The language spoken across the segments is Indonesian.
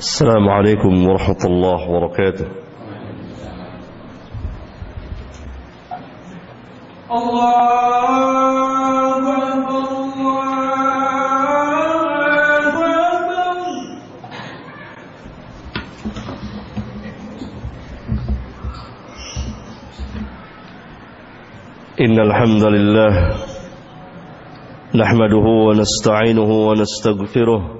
السلام عليكم ورحمة الله وبركاته. الله إن الحمد لله نحمده ونستعينه ونستغفره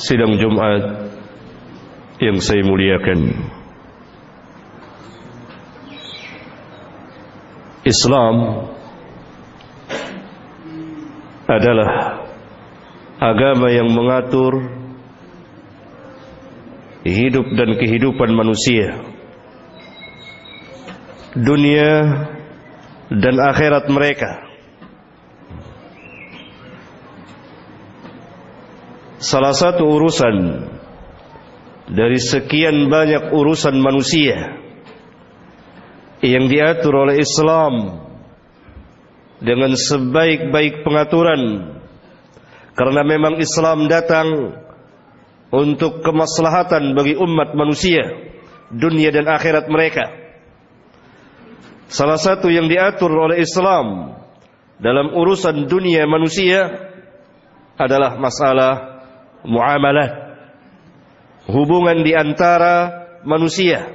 Sidang Jumat yang saya muliakan. Islam adalah agama yang mengatur hidup dan kehidupan manusia. Dunia dan akhirat mereka salah satu urusan dari sekian banyak urusan manusia yang diatur oleh Islam dengan sebaik-baik pengaturan. Karena memang Islam datang untuk kemaslahatan bagi umat manusia dunia dan akhirat mereka. Salah satu yang diatur oleh Islam dalam urusan dunia manusia adalah masalah muamalah hubungan di antara manusia.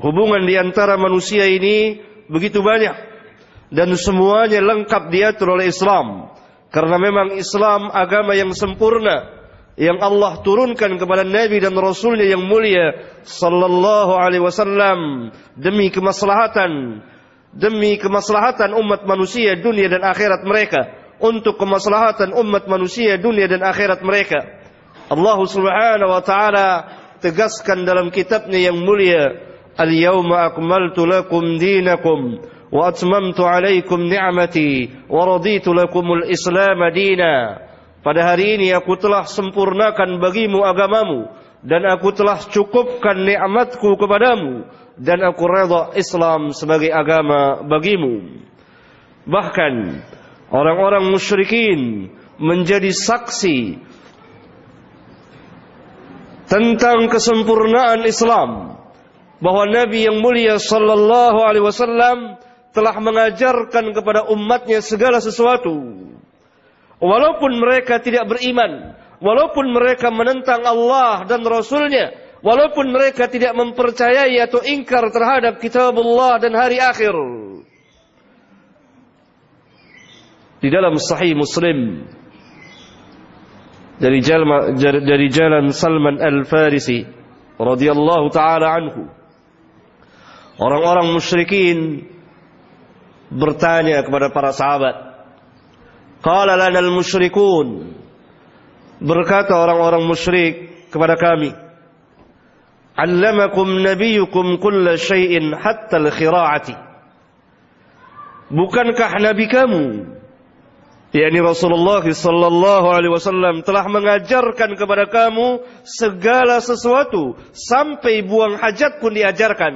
Hubungan di antara manusia ini begitu banyak dan semuanya lengkap diatur oleh Islam. Karena memang Islam agama yang sempurna yang Allah turunkan kepada Nabi dan Rasulnya yang mulia sallallahu alaihi wasallam demi kemaslahatan demi kemaslahatan umat manusia dunia dan akhirat mereka untuk kemaslahatan umat manusia dunia dan akhirat mereka Allah Subhanahu wa taala tegaskan dalam kitabnya yang mulia al-yawma akmaltu lakum dinakum wa atmamtu alaikum ni'mati wa raditu lakumul islam dina pada hari ini aku telah sempurnakan bagimu agamamu dan aku telah cukupkan nikmatku kepadamu dan aku redha Islam sebagai agama bagimu. Bahkan orang-orang musyrikin menjadi saksi tentang kesempurnaan Islam bahwa Nabi yang mulia sallallahu alaihi wasallam telah mengajarkan kepada umatnya segala sesuatu Walaupun mereka tidak beriman, walaupun mereka menentang Allah dan Rasulnya, walaupun mereka tidak mempercayai atau ingkar terhadap kitab Allah dan hari akhir. Di dalam sahih Muslim dari jalan dari jalan Salman Al-Farisi radhiyallahu taala anhu orang-orang musyrikin bertanya kepada para sahabat Qala lana al-musyrikun Berkata orang-orang musyrik kepada kami Allamakum nabiyukum kulla syai'in hatta al-khira'ati Bukankah nabi kamu yakni Rasulullah sallallahu alaihi wasallam telah mengajarkan kepada kamu segala sesuatu sampai buang hajat pun diajarkan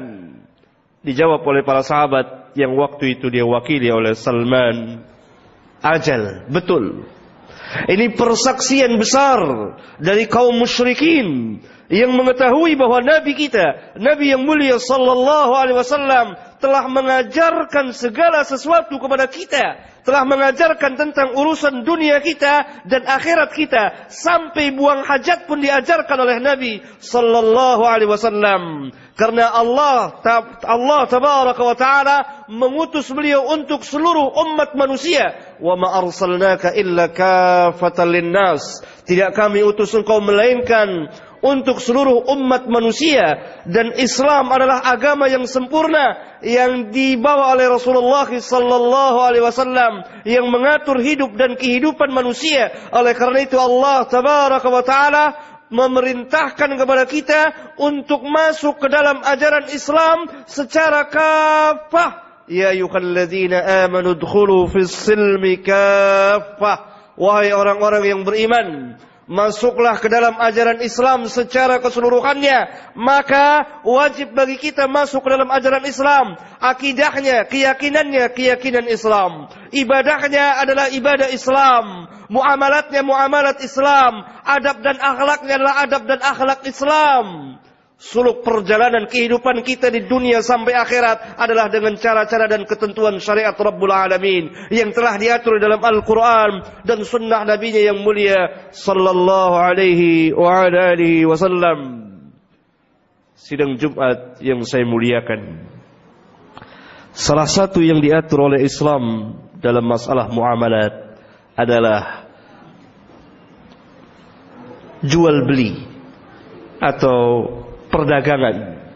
dijawab oleh para sahabat yang waktu itu dia wakili oleh Salman ajal. Betul. Ini persaksian besar dari kaum musyrikin yang mengetahui bahwa Nabi kita, Nabi yang mulia sallallahu alaihi wasallam telah mengajarkan segala sesuatu kepada kita, telah mengajarkan tentang urusan dunia kita dan akhirat kita sampai buang hajat pun diajarkan oleh Nabi sallallahu alaihi wasallam. Karena Allah Allah tabaraka wa taala mengutus beliau untuk seluruh umat manusia. Wa ma arsalnaka illa kafatan linnas. Tidak kami utus engkau melainkan untuk seluruh umat manusia. Dan Islam adalah agama yang sempurna yang dibawa oleh Rasulullah sallallahu alaihi wasallam yang mengatur hidup dan kehidupan manusia. Oleh karena itu Allah tabaraka wa taala memerintahkan kepada kita untuk masuk ke dalam ajaran Islam secara kafah. Ya ayyuhalladzina amanu fis silmi kafah. Wahai orang-orang yang beriman masuklah ke dalam ajaran Islam secara keseluruhannya, maka wajib bagi kita masuk ke dalam ajaran Islam. Akidahnya, keyakinannya, keyakinan Islam. Ibadahnya adalah ibadah Islam. Muamalatnya, muamalat Islam. Adab dan akhlaknya adalah adab dan akhlak Islam. Suluk perjalanan kehidupan kita di dunia sampai akhirat adalah dengan cara-cara dan ketentuan syariat Rabbul Alamin yang telah diatur dalam Al-Quran dan sunnah Nabi-Nya yang mulia sallallahu alaihi wasallam. Sidang Jumat yang saya muliakan. Salah satu yang diatur oleh Islam dalam masalah muamalat adalah jual beli atau perdagangan.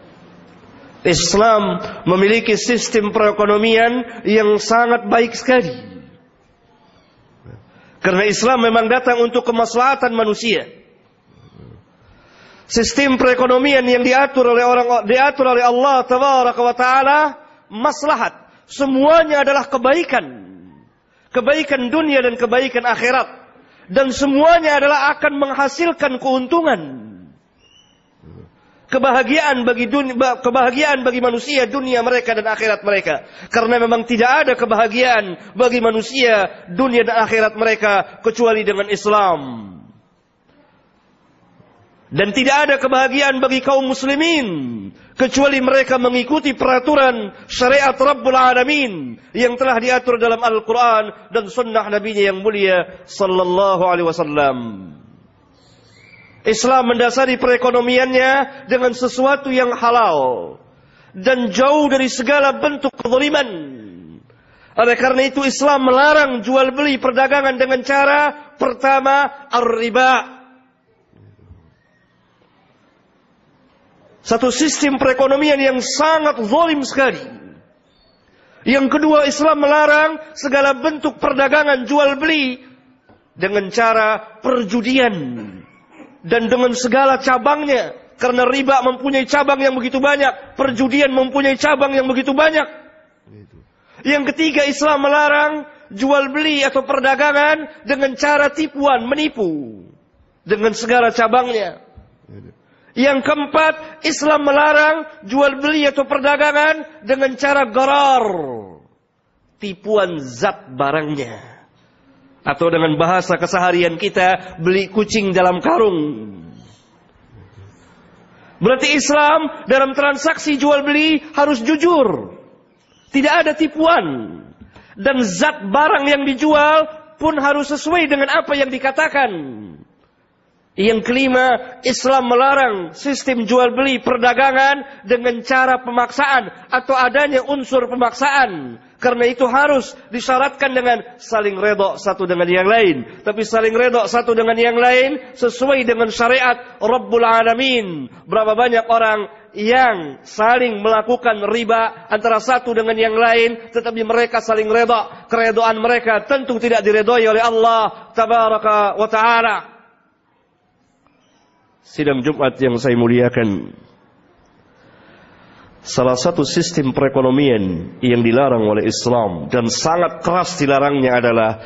Islam memiliki sistem perekonomian yang sangat baik sekali. Karena Islam memang datang untuk kemaslahatan manusia. Sistem perekonomian yang diatur oleh orang diatur oleh Allah tabaraka wa taala maslahat. Semuanya adalah kebaikan. Kebaikan dunia dan kebaikan akhirat. Dan semuanya adalah akan menghasilkan keuntungan kebahagiaan bagi dunia, kebahagiaan bagi manusia dunia mereka dan akhirat mereka. Karena memang tidak ada kebahagiaan bagi manusia dunia dan akhirat mereka kecuali dengan Islam. Dan tidak ada kebahagiaan bagi kaum muslimin kecuali mereka mengikuti peraturan syariat Rabbul Alamin yang telah diatur dalam Al-Qur'an dan sunnah Nabi-Nya yang mulia sallallahu alaihi wasallam. Islam mendasari perekonomiannya dengan sesuatu yang halal dan jauh dari segala bentuk kezaliman. Oleh karena itu Islam melarang jual beli perdagangan dengan cara pertama ar-riba. Satu sistem perekonomian yang sangat zalim sekali. Yang kedua Islam melarang segala bentuk perdagangan jual beli dengan cara perjudian dan dengan segala cabangnya. Karena riba mempunyai cabang yang begitu banyak, perjudian mempunyai cabang yang begitu banyak. Yang ketiga Islam melarang jual beli atau perdagangan dengan cara tipuan, menipu dengan segala cabangnya. Yang keempat, Islam melarang jual beli atau perdagangan dengan cara garar, tipuan zat barangnya. Atau dengan bahasa keseharian kita, beli kucing dalam karung. Berarti Islam dalam transaksi jual beli harus jujur. Tidak ada tipuan. Dan zat barang yang dijual pun harus sesuai dengan apa yang dikatakan. Yang kelima, Islam melarang sistem jual beli perdagangan dengan cara pemaksaan atau adanya unsur pemaksaan. Karena itu harus disyaratkan dengan saling redok satu dengan yang lain. Tapi saling redok satu dengan yang lain sesuai dengan syariat Rabbul Alamin. Berapa banyak orang yang saling melakukan riba antara satu dengan yang lain. Tetapi mereka saling redok. Keredoan mereka tentu tidak diredoi oleh Allah Tabaraka wa Ta'ala. Sidang Jumat yang saya muliakan. Salah satu sistem perekonomian yang dilarang oleh Islam dan sangat keras dilarangnya adalah